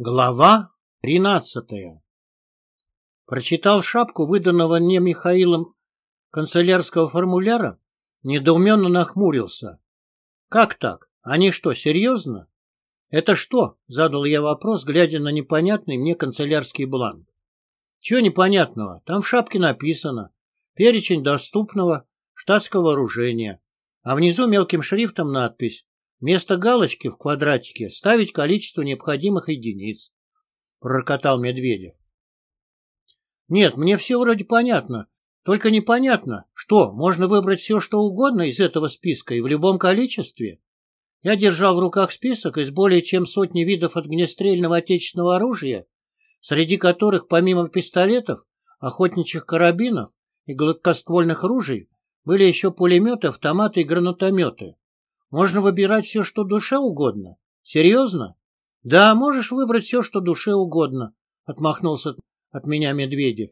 Глава тринадцатая Прочитал шапку, выданного мне Михаилом канцелярского формуляра, недоуменно нахмурился. Как так? Они что, серьезно? Это что? Задал я вопрос, глядя на непонятный мне канцелярский бланк. Чего непонятного? Там в шапке написано. Перечень доступного штатского вооружения. А внизу мелким шрифтом надпись Вместо галочки в квадратике ставить количество необходимых единиц, — пророкотал Медведев. Нет, мне все вроде понятно. Только непонятно, что, можно выбрать все, что угодно из этого списка и в любом количестве? Я держал в руках список из более чем сотни видов огнестрельного отечественного оружия, среди которых помимо пистолетов, охотничьих карабинов и гладкоствольных ружей были еще пулеметы, автоматы и гранатометы. Можно выбирать все, что душе угодно. Серьезно? Да, можешь выбрать все, что душе угодно, отмахнулся от меня Медведев.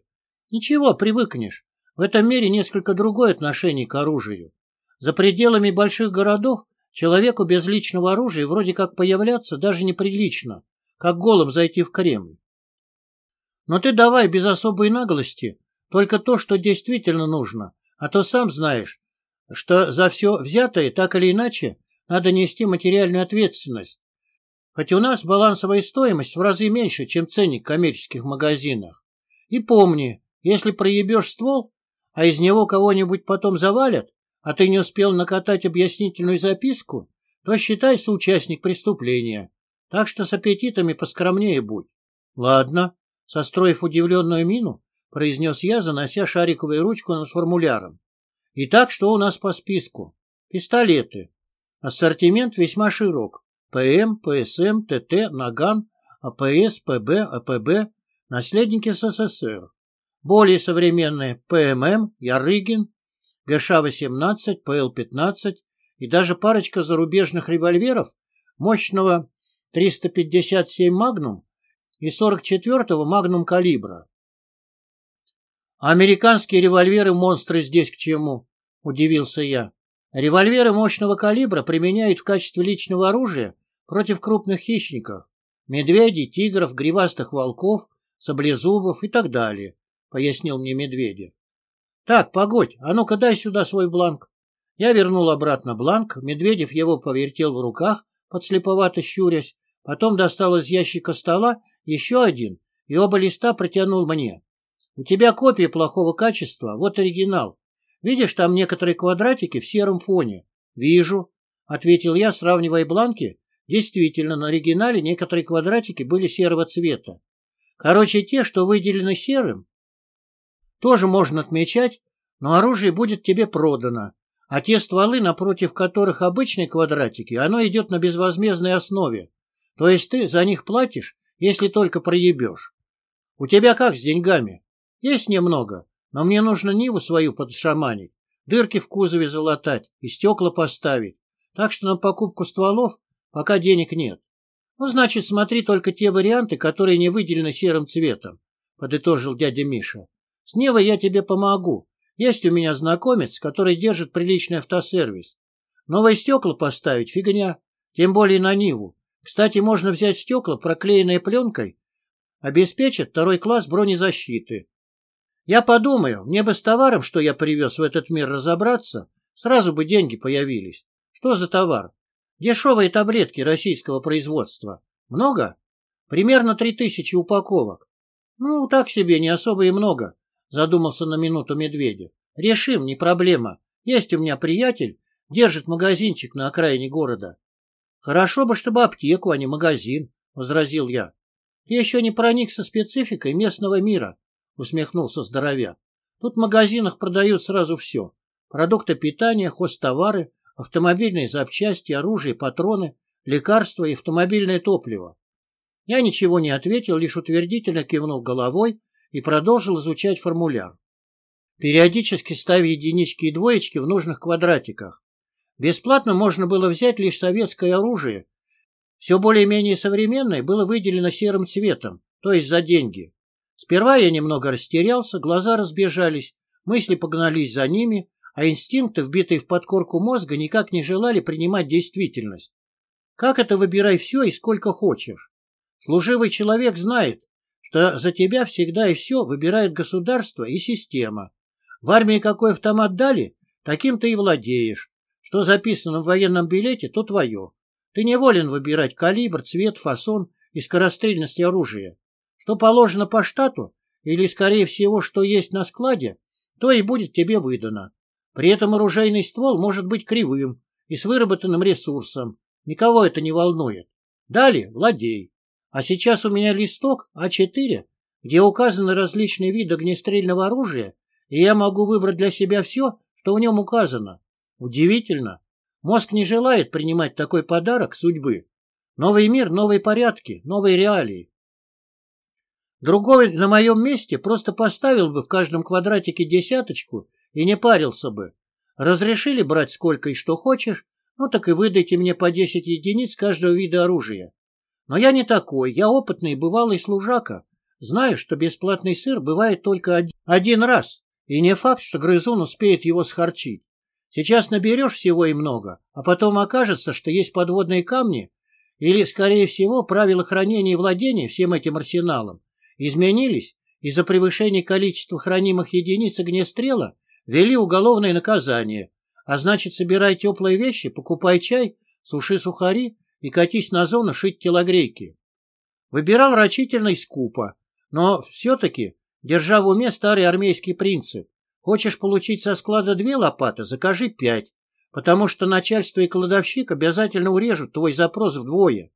Ничего, привыкнешь. В этом мире несколько другое отношение к оружию. За пределами больших городов человеку без личного оружия вроде как появляться даже неприлично, как голым зайти в Кремль. Но ты давай без особой наглости, только то, что действительно нужно, а то сам знаешь, что за все взятое, так или иначе, надо нести материальную ответственность. Хоть у нас балансовая стоимость в разы меньше, чем ценник в коммерческих магазинах. И помни, если проебешь ствол, а из него кого-нибудь потом завалят, а ты не успел накатать объяснительную записку, то считай соучастник преступления. Так что с аппетитами поскромнее будь. Ладно, состроив удивленную мину, произнес я, занося шариковую ручку над формуляром. Итак, что у нас по списку? Пистолеты. Ассортимент весьма широк. ПМ, ПСМ, ТТ, Наган, АПС, ПБ, АПБ, наследники СССР. Более современные ПММ, Ярыгин, ГШ-18, ПЛ-15 и даже парочка зарубежных револьверов мощного 357 «Магнум» и 44-го «Магнум» калибра. Американские револьверы-монстры здесь к чему? удивился я. Револьверы мощного калибра применяют в качестве личного оружия против крупных хищников, медведей, тигров, гривастых волков, саблезубов и так далее, пояснил мне Медведев. Так, погодь, а ну-ка дай сюда свой бланк. Я вернул обратно бланк, Медведев его повертел в руках, подслеповато щурясь, потом достал из ящика стола еще один и оба листа протянул мне. У тебя копия плохого качества, вот оригинал. Видишь, там некоторые квадратики в сером фоне. Вижу, ответил я, сравнивая бланки. Действительно, на оригинале некоторые квадратики были серого цвета. Короче, те, что выделены серым, тоже можно отмечать, но оружие будет тебе продано. А те стволы, напротив которых обычные квадратики, оно идет на безвозмездной основе. То есть ты за них платишь, если только проебешь. У тебя как с деньгами? Есть немного, но мне нужно Ниву свою подшаманить, дырки в кузове залатать и стекла поставить. Так что на покупку стволов пока денег нет. Ну, значит, смотри только те варианты, которые не выделены серым цветом, — подытожил дядя Миша. С Невой я тебе помогу. Есть у меня знакомец, который держит приличный автосервис. Новые стекла поставить — фигня, тем более на Ниву. Кстати, можно взять стекла, проклеенные пленкой, обеспечат второй класс бронезащиты. Я подумаю, мне бы с товаром, что я привез в этот мир, разобраться, сразу бы деньги появились. Что за товар? Дешевые таблетки российского производства. Много? Примерно три тысячи упаковок. Ну, так себе, не особо и много, задумался на минуту Медведев. Решим, не проблема. Есть у меня приятель, держит магазинчик на окраине города. Хорошо бы, чтобы аптеку, а не магазин, возразил я. Ты еще не проник со спецификой местного мира. — усмехнулся здоровяк. «Тут в магазинах продают сразу все. Продукты питания, хозтовары, автомобильные запчасти, оружие, патроны, лекарства и автомобильное топливо». Я ничего не ответил, лишь утвердительно кивнул головой и продолжил изучать формуляр. Периодически ставя единички и двоечки в нужных квадратиках. Бесплатно можно было взять лишь советское оружие. Все более-менее современное было выделено серым цветом, то есть за деньги. Сперва я немного растерялся, глаза разбежались, мысли погнались за ними, а инстинкты, вбитые в подкорку мозга, никак не желали принимать действительность. Как это выбирай все и сколько хочешь? Служивый человек знает, что за тебя всегда и все выбирает государство и система. В армии какой автомат дали, таким ты и владеешь. Что записано в военном билете, то твое. Ты не волен выбирать калибр, цвет, фасон и скорострельность оружия. Что положено по штату, или, скорее всего, что есть на складе, то и будет тебе выдано. При этом оружейный ствол может быть кривым и с выработанным ресурсом. Никого это не волнует. Далее владей. А сейчас у меня листок А4, где указаны различные виды огнестрельного оружия, и я могу выбрать для себя все, что в нем указано. Удивительно. Мозг не желает принимать такой подарок судьбы. Новый мир, новые порядки, новые реалии. Другой на моем месте просто поставил бы в каждом квадратике десяточку и не парился бы. Разрешили брать сколько и что хочешь, ну так и выдайте мне по 10 единиц каждого вида оружия. Но я не такой, я опытный бывалый служака. Знаю, что бесплатный сыр бывает только один, один раз, и не факт, что грызун успеет его схорчить. Сейчас наберешь всего и много, а потом окажется, что есть подводные камни, или, скорее всего, правила хранения и владения всем этим арсеналом изменились, из-за превышения количества хранимых единиц огнестрела ввели уголовное наказание, а значит, собирай теплые вещи, покупай чай, суши сухари и катись на зону шить телогрейки. Выбирал рачительно и скупо, но все-таки, держа в уме старый армейский принцип, хочешь получить со склада две лопаты, закажи пять, потому что начальство и кладовщик обязательно урежут твой запрос вдвое.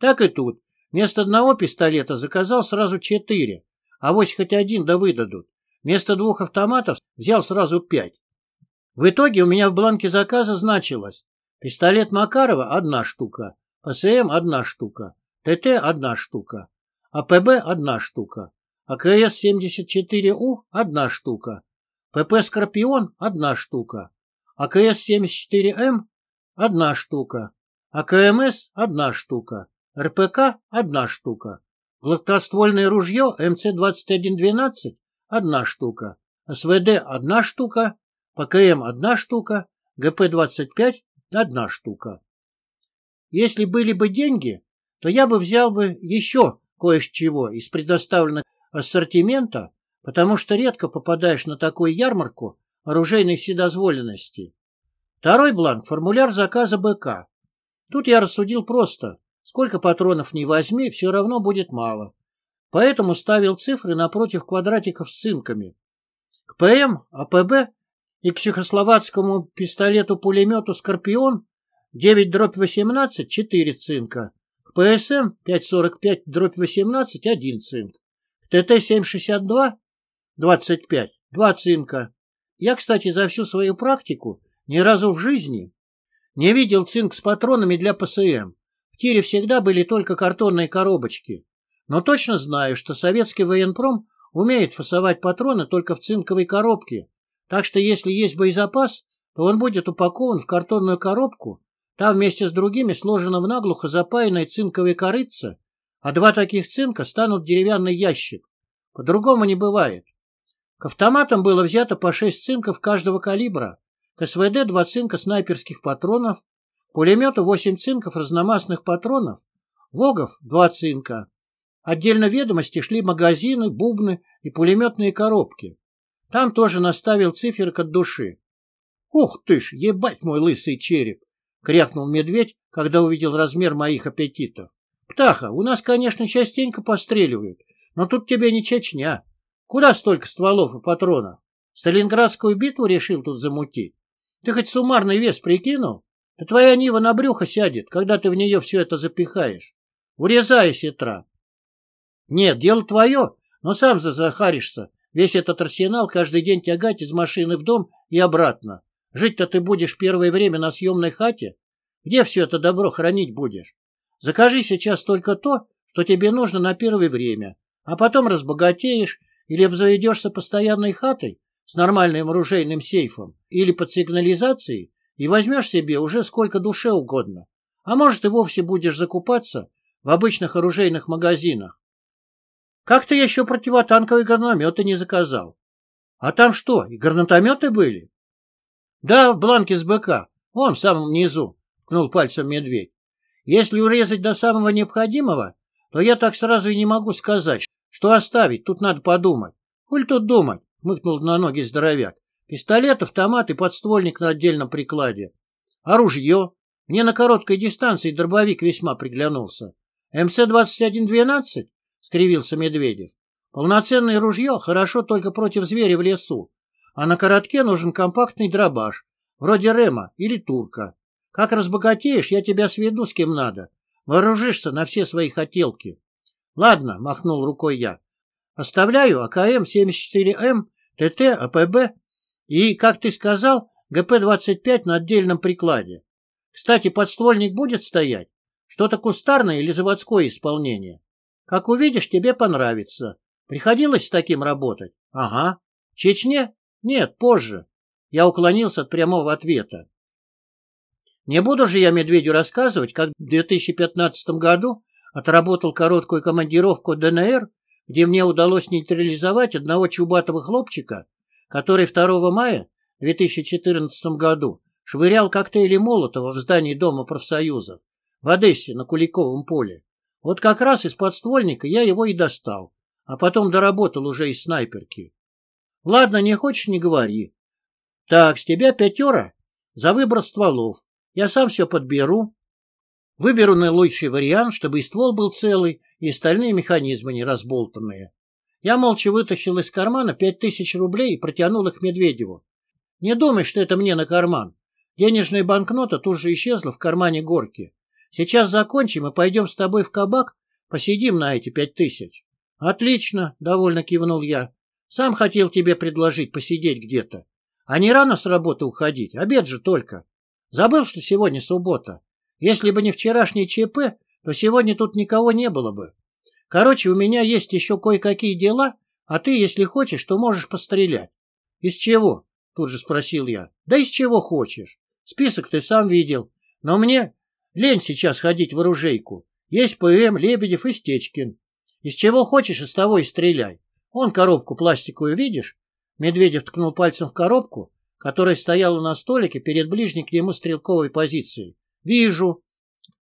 Так и тут. Вместо одного пистолета заказал сразу четыре, а вось хоть один да выдадут. Вместо двух автоматов взял сразу пять. В итоге у меня в бланке заказа значилось пистолет Макарова – одна штука, ПСМ – одна штука, ТТ – одна штука, АПБ – одна штука, АКС-74У – одна штука, ПП «Скорпион» – одна штука, АКС-74М – одна штука, АКМС – одна штука, РПК – одна штука, гладкоствольное ружье МЦ-2112 – одна штука, СВД – одна штука, ПКМ – одна штука, ГП-25 – одна штука. Если были бы деньги, то я бы взял бы еще кое-чего из предоставленных ассортимента, потому что редко попадаешь на такую ярмарку оружейной вседозволенности. Второй бланк – формуляр заказа БК. Тут я рассудил просто. Сколько патронов не возьми, все равно будет мало. Поэтому ставил цифры напротив квадратиков с цинками. К ПМ, АПБ и к чехословацкому пистолету-пулемету «Скорпион» 9 дробь 18 – 4 цинка. К ПСМ 5,45 дробь 18 – 1 цинк. К ТТ-762 – 25 – 2 цинка. Я, кстати, за всю свою практику ни разу в жизни не видел цинк с патронами для ПСМ. В тире всегда были только картонные коробочки. Но точно знаю, что советский военпром умеет фасовать патроны только в цинковой коробке. Так что если есть боезапас, то он будет упакован в картонную коробку там вместе с другими сложено в наглухо запаянное цинковое корыце, а два таких цинка станут деревянный ящик. По-другому не бывает. К автоматам было взято по шесть цинков каждого калибра, к СВД два цинка снайперских патронов, пулемету восемь цинков разномастных патронов, ВОГов два цинка. Отдельно ведомости шли магазины, бубны и пулеметные коробки. Там тоже наставил циферок от души. Ух ты ж, ебать мой лысый череп! — крякнул медведь, когда увидел размер моих аппетитов. — Птаха, у нас, конечно, частенько постреливают, но тут тебе не Чечня. Куда столько стволов и патронов? Сталинградскую битву решил тут замутить? Ты хоть суммарный вес прикинул? Да твоя Нива на брюхо сядет, когда ты в нее все это запихаешь. Урезай, сетра. Нет, дело твое, но сам зазахаришься. Весь этот арсенал каждый день тягать из машины в дом и обратно. Жить-то ты будешь первое время на съемной хате? Где все это добро хранить будешь? Закажи сейчас только то, что тебе нужно на первое время, а потом разбогатеешь или обзаведешься постоянной хатой с нормальным оружейным сейфом или под сигнализацией и возьмешь себе уже сколько душе угодно. А может и вовсе будешь закупаться в обычных оружейных магазинах. Как ты еще противотанковые гранатометы не заказал? А там что, и гранатометы были? Да, в бланке с БК. Вон, в самом низу, ткнул пальцем медведь. Если урезать до самого необходимого, то я так сразу и не могу сказать, что оставить, тут надо подумать. Hulь тут думать, мыкнул на ноги здоровяк. Пистолет, автомат и подствольник на отдельном прикладе. А ружье? Мне на короткой дистанции дробовик весьма приглянулся. МЦ-2112? — скривился Медведев. Полноценное ружье хорошо только против зверя в лесу, а на коротке нужен компактный дробаш, вроде Рема или Турка. Как разбогатеешь, я тебя сведу с кем надо. Вооружишься на все свои хотелки. Ладно, махнул рукой я. Оставляю АКМ-74М, ТТ, АПБ и, как ты сказал, ГП-25 на отдельном прикладе. Кстати, подствольник будет стоять? Что-то кустарное или заводское исполнение? Как увидишь, тебе понравится. Приходилось с таким работать? Ага. В Чечне? Нет, позже. Я уклонился от прямого ответа. Не буду же я Медведю рассказывать, как в 2015 году отработал короткую командировку ДНР, где мне удалось нейтрализовать одного чубатого хлопчика, который 2 мая 2014 году швырял коктейли Молотова в здании Дома профсоюзов в Одессе на Куликовом поле. Вот как раз из подствольника я его и достал, а потом доработал уже из снайперки. Ладно, не хочешь, не говори. Так, с тебя пятера за выбор стволов. Я сам все подберу. Выберу наилучший вариант, чтобы и ствол был целый, и остальные механизмы не разболтанные. Я молча вытащил из кармана пять тысяч рублей и протянул их Медведеву. Не думай, что это мне на карман. Денежная банкнота тут же исчезла в кармане горки. Сейчас закончим и пойдем с тобой в кабак, посидим на эти пять тысяч. — Отлично, — довольно кивнул я. — Сам хотел тебе предложить посидеть где-то. А не рано с работы уходить, обед же только. Забыл, что сегодня суббота. Если бы не вчерашний ЧП, то сегодня тут никого не было бы. Короче, у меня есть еще кое-какие дела, а ты, если хочешь, то можешь пострелять. — Из чего? — тут же спросил я. — Да из чего хочешь. Список ты сам видел. Но мне Лень сейчас ходить в оружейку. Есть ПМ, Лебедев и Стечкин. Из чего хочешь, из того и стреляй. Вон коробку пластиковую видишь? Медведев ткнул пальцем в коробку, которая стояла на столике перед ближней к нему стрелковой позицией. Вижу.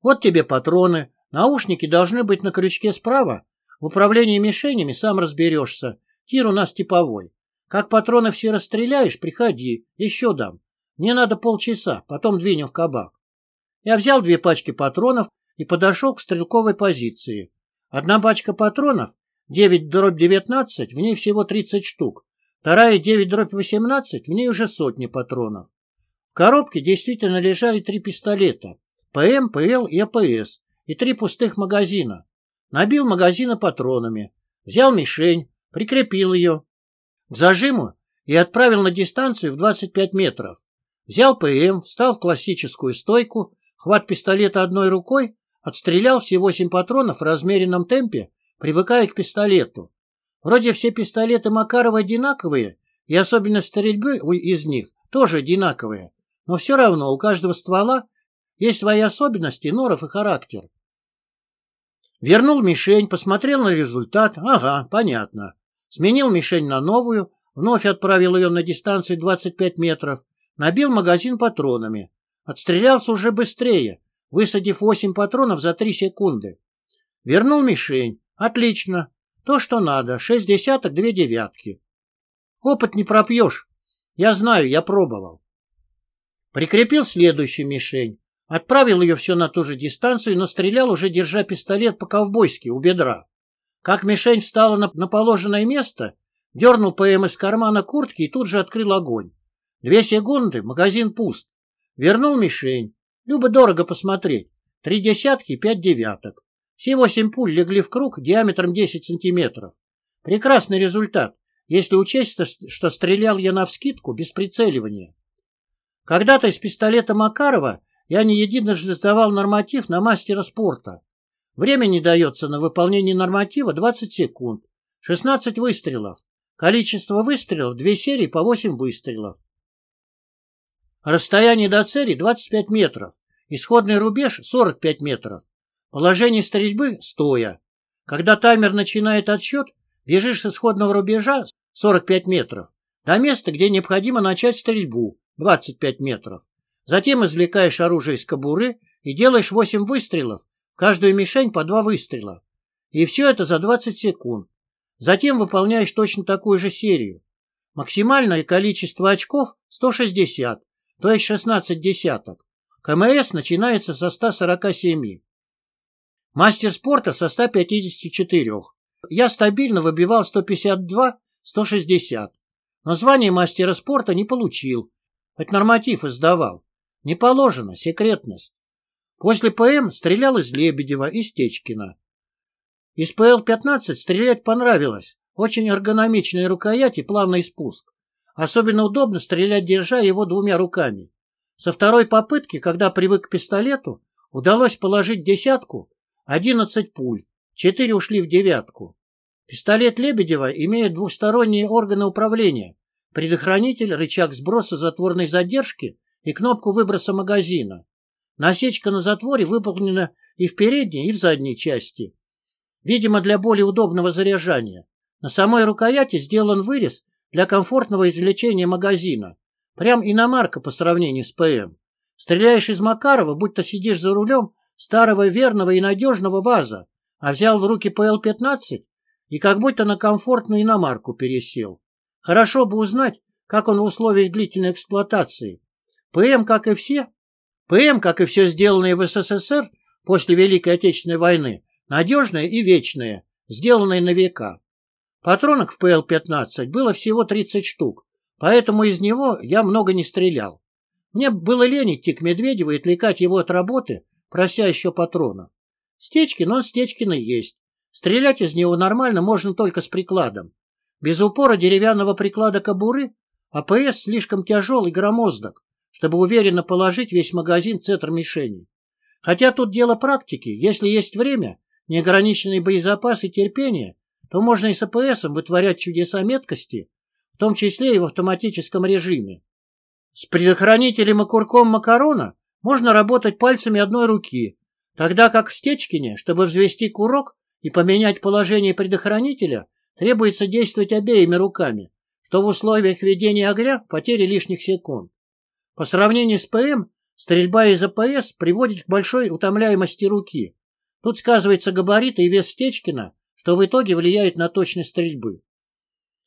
Вот тебе патроны. Наушники должны быть на крючке справа. В управлении мишенями сам разберешься. Тир у нас типовой. Как патроны все расстреляешь, приходи. Еще дам. Мне надо полчаса, потом двинем в кабак. Я взял две пачки патронов и подошел к стрелковой позиции. Одна пачка патронов, 9 дробь 19, в ней всего 30 штук. Вторая 9 дробь 18, в ней уже сотни патронов. В коробке действительно лежали три пистолета. ПМ, ПЛ и АПС. И три пустых магазина. Набил магазины патронами. Взял мишень, прикрепил ее к зажиму и отправил на дистанцию в 25 метров. Взял ПМ, встал в классическую стойку, Хват пистолета одной рукой, отстрелял все восемь патронов в размеренном темпе, привыкая к пистолету. Вроде все пистолеты Макарова одинаковые, и особенность стрельбы из них тоже одинаковые, но все равно у каждого ствола есть свои особенности, норов и характер. Вернул мишень, посмотрел на результат. Ага, понятно. Сменил мишень на новую, вновь отправил ее на дистанцию 25 метров, набил магазин патронами. Отстрелялся уже быстрее, высадив восемь патронов за три секунды. Вернул мишень. Отлично. То, что надо. Шесть десяток, две девятки. Опыт не пропьешь. Я знаю, я пробовал. Прикрепил следующую мишень. Отправил ее все на ту же дистанцию, но стрелял, уже держа пистолет по-ковбойски у бедра. Как мишень встала на, на положенное место, дернул ПМ из кармана куртки и тут же открыл огонь. Две секунды, магазин пуст. Вернул мишень. Любо дорого посмотреть. Три десятки, пять девяток. Все восемь пуль легли в круг диаметром 10 сантиметров. Прекрасный результат, если учесть, что стрелял я навскидку без прицеливания. Когда-то из пистолета Макарова я не единожды сдавал норматив на мастера спорта. Времени дается на выполнение норматива 20 секунд, 16 выстрелов. Количество выстрелов – две серии по 8 выстрелов. Расстояние до цели 25 метров. Исходный рубеж 45 метров. Положение стрельбы стоя. Когда таймер начинает отсчет, бежишь с исходного рубежа 45 метров до места, где необходимо начать стрельбу 25 метров. Затем извлекаешь оружие из кобуры и делаешь 8 выстрелов, каждую мишень по 2 выстрела. И все это за 20 секунд. Затем выполняешь точно такую же серию. Максимальное количество очков 160, то есть 16 десяток. КМС начинается со 147. Мастер спорта со 154. Я стабильно выбивал 152-160. Но звание мастера спорта не получил, хоть норматив издавал. Не положено, секретность. После ПМ стрелял из Лебедева и Стечкина. Из ПЛ-15 стрелять понравилось. Очень эргономичная рукоять и плавный спуск. Особенно удобно стрелять, держа его двумя руками. Со второй попытки, когда привык к пистолету, удалось положить десятку, 11 пуль, четыре ушли в девятку. Пистолет Лебедева имеет двухсторонние органы управления, предохранитель, рычаг сброса затворной задержки и кнопку выброса магазина. Насечка на затворе выполнена и в передней, и в задней части. Видимо, для более удобного заряжания. На самой рукояти сделан вырез для комфортного извлечения магазина. Прям иномарка по сравнению с ПМ. Стреляешь из Макарова, будто сидишь за рулем старого верного и надежного ВАЗа, а взял в руки ПЛ-15 и как будто на комфортную иномарку пересел. Хорошо бы узнать, как он в условиях длительной эксплуатации. ПМ, как и все, ПМ, как и все сделанное в СССР после Великой Отечественной войны, надежное и вечное, сделанное на века. Патронок в ПЛ-15 было всего 30 штук, поэтому из него я много не стрелял. Мне было лень идти к Медведеву и отвлекать его от работы, прося еще патронов. Стечкин, он Стечкин и есть. Стрелять из него нормально можно только с прикладом. Без упора деревянного приклада кобуры АПС слишком тяжел и громоздок, чтобы уверенно положить весь магазин центр мишени. Хотя тут дело практики. Если есть время, неограниченный боезапас и терпение, то можно и с АПСом вытворять чудеса меткости, в том числе и в автоматическом режиме. С предохранителем и курком макарона можно работать пальцами одной руки, тогда как в Стечкине, чтобы взвести курок и поменять положение предохранителя, требуется действовать обеими руками, что в условиях ведения огня потери лишних секунд. По сравнению с ПМ, стрельба из АПС приводит к большой утомляемости руки. Тут сказывается габарит и вес Стечкина, что в итоге влияет на точность стрельбы.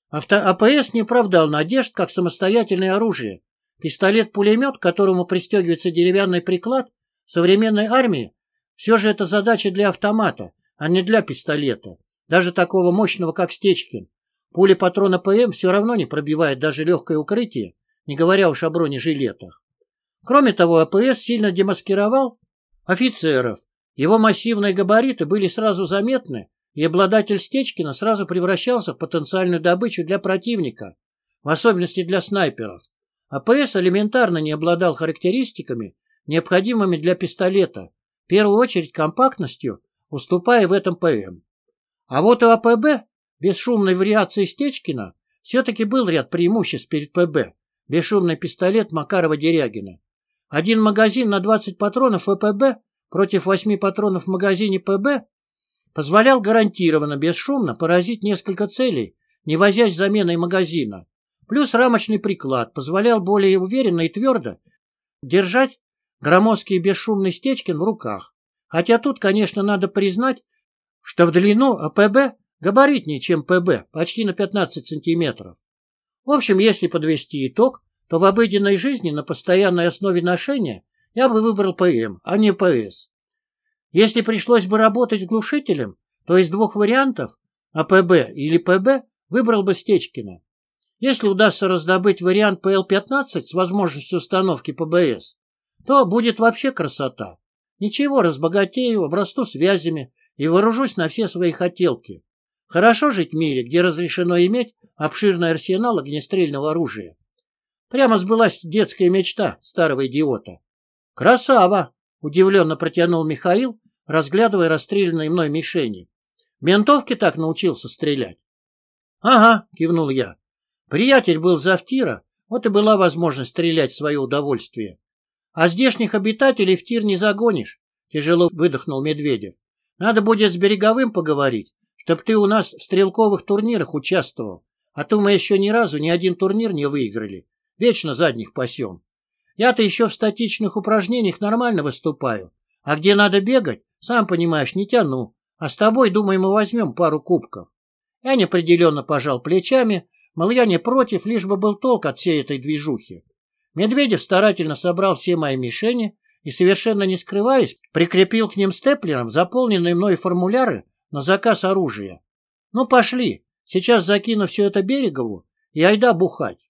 Авто АПС не оправдал надежд как самостоятельное оружие. Пистолет-пулемет, к которому пристегивается деревянный приклад, в современной армии все же это задача для автомата, а не для пистолета, даже такого мощного, как Стечкин. Пули патрона ПМ все равно не пробивает даже легкое укрытие, не говоря уж о бронежилетах. Кроме того, АПС сильно демаскировал офицеров. Его массивные габариты были сразу заметны и обладатель Стечкина сразу превращался в потенциальную добычу для противника, в особенности для снайперов. АПС элементарно не обладал характеристиками, необходимыми для пистолета, в первую очередь компактностью, уступая в этом ПМ. А вот у АПБ, бесшумной вариации Стечкина, все-таки был ряд преимуществ перед ПБ, бесшумный пистолет Макарова-Дерягина. Один магазин на 20 патронов ВПБ против 8 патронов в магазине ПБ позволял гарантированно, бесшумно поразить несколько целей, не возясь заменой магазина. Плюс рамочный приклад позволял более уверенно и твердо держать громоздкий бесшумный Стечкин в руках. Хотя тут, конечно, надо признать, что в длину АПБ габаритнее, чем ПБ, почти на 15 сантиметров. В общем, если подвести итог, то в обыденной жизни на постоянной основе ношения я бы выбрал ПМ, а не ПС. Если пришлось бы работать глушителем, то из двух вариантов, АПБ или ПБ, выбрал бы Стечкина. Если удастся раздобыть вариант ПЛ-15 с возможностью установки ПБС, то будет вообще красота. Ничего, разбогатею, обрасту связями и вооружусь на все свои хотелки. Хорошо жить в мире, где разрешено иметь обширный арсенал огнестрельного оружия. Прямо сбылась детская мечта старого идиота. «Красава!» — удивленно протянул Михаил, разглядывая расстрелянные мной мишени. Ментовки так научился стрелять. — Ага, — кивнул я. Приятель был завтира, вот и была возможность стрелять в свое удовольствие. А здешних обитателей в тир не загонишь, — тяжело выдохнул Медведев. Надо будет с Береговым поговорить, чтоб ты у нас в стрелковых турнирах участвовал, а то мы еще ни разу ни один турнир не выиграли. Вечно задних пасем. Я-то еще в статичных упражнениях нормально выступаю, а где надо бегать, сам понимаешь, не тяну. А с тобой, думаю, мы возьмем пару кубков. Я неопределенно пожал плечами, мол, я не против, лишь бы был толк от всей этой движухи. Медведев старательно собрал все мои мишени и, совершенно не скрываясь, прикрепил к ним степлером заполненные мной формуляры на заказ оружия. Ну, пошли, сейчас закину все это Берегову и айда бухать.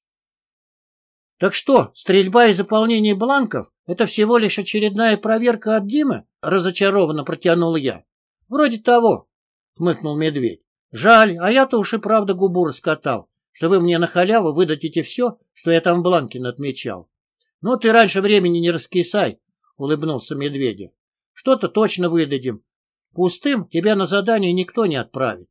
Так что, стрельба и заполнение бланков — это всего лишь очередная проверка от Димы? Разочарованно протянул я. Вроде того, хмыкнул медведь. Жаль, а я-то уж и правда губу раскатал, что вы мне на халяву выдадите все, что я там в бланке отмечал. Ну, ты раньше времени не раскисай, улыбнулся Медведев. Что-то точно выдадим. Пустым тебя на задание никто не отправит.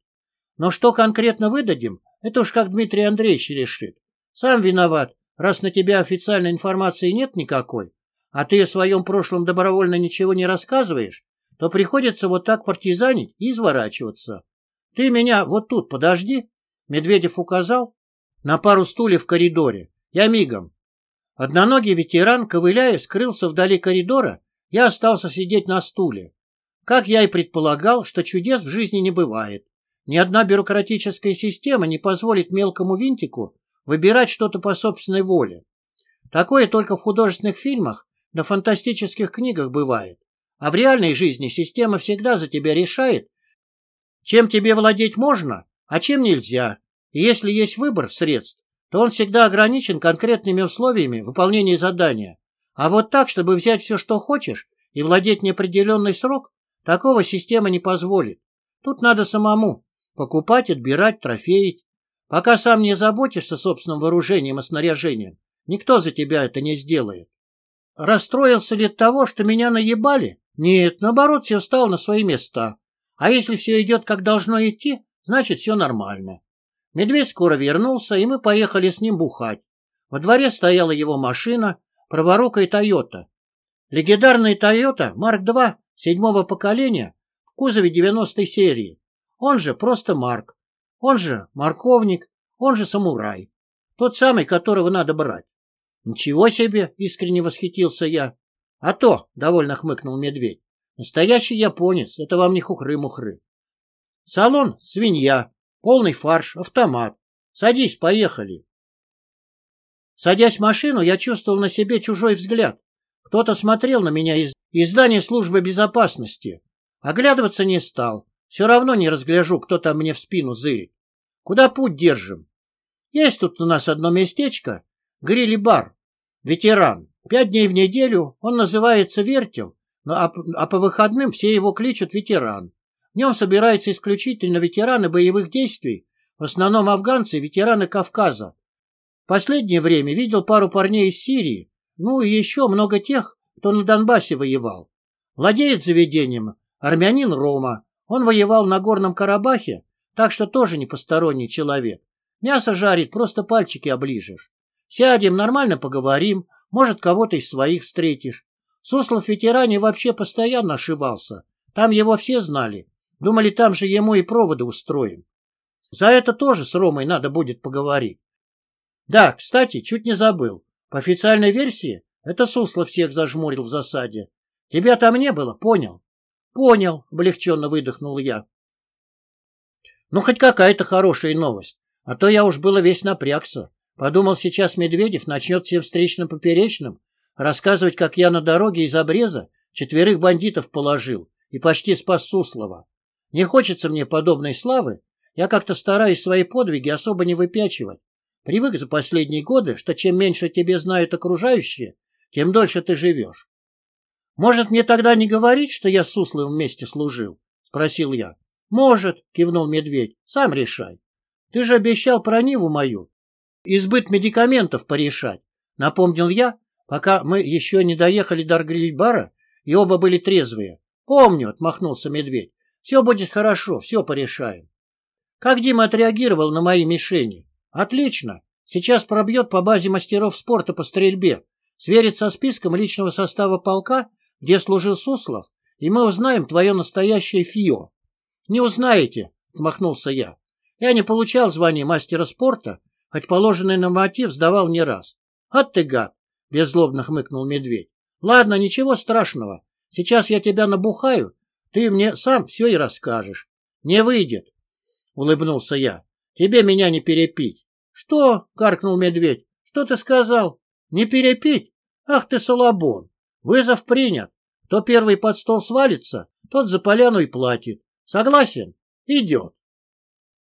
Но что конкретно выдадим, это уж как Дмитрий Андреевич решит. Сам виноват, раз на тебя официальной информации нет никакой, а ты о своем прошлом добровольно ничего не рассказываешь, то приходится вот так партизанить и изворачиваться. Ты меня вот тут подожди, Медведев указал на пару стульев в коридоре. Я мигом. Одноногий ветеран, ковыляя, скрылся вдали коридора, я остался сидеть на стуле. Как я и предполагал, что чудес в жизни не бывает. Ни одна бюрократическая система не позволит мелкому винтику выбирать что-то по собственной воле. Такое только в художественных фильмах да фантастических книгах бывает. А в реальной жизни система всегда за тебя решает, чем тебе владеть можно, а чем нельзя. И если есть выбор средств, то он всегда ограничен конкретными условиями выполнения задания. А вот так, чтобы взять все, что хочешь, и владеть неопределенный срок, такого система не позволит. Тут надо самому покупать, отбирать, трофеить. Пока сам не заботишься собственным вооружением и снаряжением, никто за тебя это не сделает. Расстроился ли от того, что меня наебали? Нет, наоборот, все встал на свои места. А если все идет, как должно идти, значит, все нормально. Медведь скоро вернулся, и мы поехали с ним бухать. Во дворе стояла его машина, праворукая «Тойота». Легендарная «Тойота» Марк-2 седьмого поколения в кузове 90-й серии. Он же просто Марк. Он же Марковник, он же Самурай. Тот самый, которого надо брать. «Ничего себе!» — искренне восхитился я. «А то!» — довольно хмыкнул медведь. «Настоящий японец, это вам не хухры-мухры. Салон — свинья, полный фарш, автомат. Садись, поехали!» Садясь в машину, я чувствовал на себе чужой взгляд. Кто-то смотрел на меня из, из здания службы безопасности. Оглядываться не стал. Все равно не разгляжу, кто там мне в спину зырит. Куда путь держим? Есть тут у нас одно местечко, гриль-бар. Ветеран. Пять дней в неделю он называется «Вертел», а, а по выходным все его кличут «Ветеран». В нем собираются исключительно ветераны боевых действий, в основном афганцы ветераны Кавказа. В последнее время видел пару парней из Сирии, ну и еще много тех, кто на Донбассе воевал. Владеет заведением армянин Рома. Он воевал на Горном Карабахе, так что тоже не посторонний человек. Мясо жарит, просто пальчики оближешь. Сядем, нормально поговорим, может, кого-то из своих встретишь. Суслов ветеране вообще постоянно ошивался. Там его все знали. Думали, там же ему и проводы устроим. За это тоже с Ромой надо будет поговорить. Да, кстати, чуть не забыл. По официальной версии, это Суслов всех зажмурил в засаде. Тебя там не было, понял? Понял, облегченно выдохнул я. Ну, хоть какая-то хорошая новость. А то я уж было весь напрягся. Подумал, сейчас Медведев начнет всем встречным поперечным рассказывать, как я на дороге из обреза четверых бандитов положил и почти спас Суслова. Не хочется мне подобной славы, я как-то стараюсь свои подвиги особо не выпячивать. Привык за последние годы, что чем меньше тебе знают окружающие, тем дольше ты живешь. Может, мне тогда не говорить, что я с Сусловым вместе служил? — спросил я. — Может, — кивнул медведь, — сам решай. Ты же обещал про Ниву мою избыт медикаментов порешать, напомнил я, пока мы еще не доехали до гриль-бара, и оба были трезвые. Помню, отмахнулся медведь. Все будет хорошо, все порешаем. Как Дима отреагировал на мои мишени? Отлично. Сейчас пробьет по базе мастеров спорта по стрельбе, сверит со списком личного состава полка, где служил Суслов, и мы узнаем твое настоящее ФИО. Не узнаете, отмахнулся я. Я не получал звания мастера спорта, хоть положенный норматив сдавал не раз. — От ты гад! — беззлобно хмыкнул медведь. — Ладно, ничего страшного. Сейчас я тебя набухаю, ты мне сам все и расскажешь. Не выйдет, — улыбнулся я. Тебе меня не перепить. Что? — каркнул медведь. Что ты сказал? Не перепить? Ах ты, салабон! Вызов принят. Кто первый под стол свалится, тот за поляну и платит. Согласен? Идет.